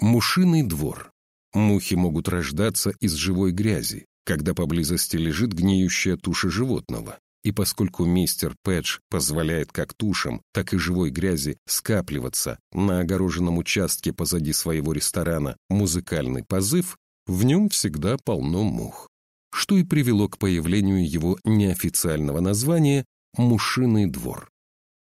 Мушиный двор. Мухи могут рождаться из живой грязи, когда поблизости лежит гниющая туша животного. И поскольку мистер Пэтч позволяет как тушам, так и живой грязи скапливаться на огороженном участке позади своего ресторана «Музыкальный позыв», в нем всегда полно мух. Что и привело к появлению его неофициального названия «Мушиный двор».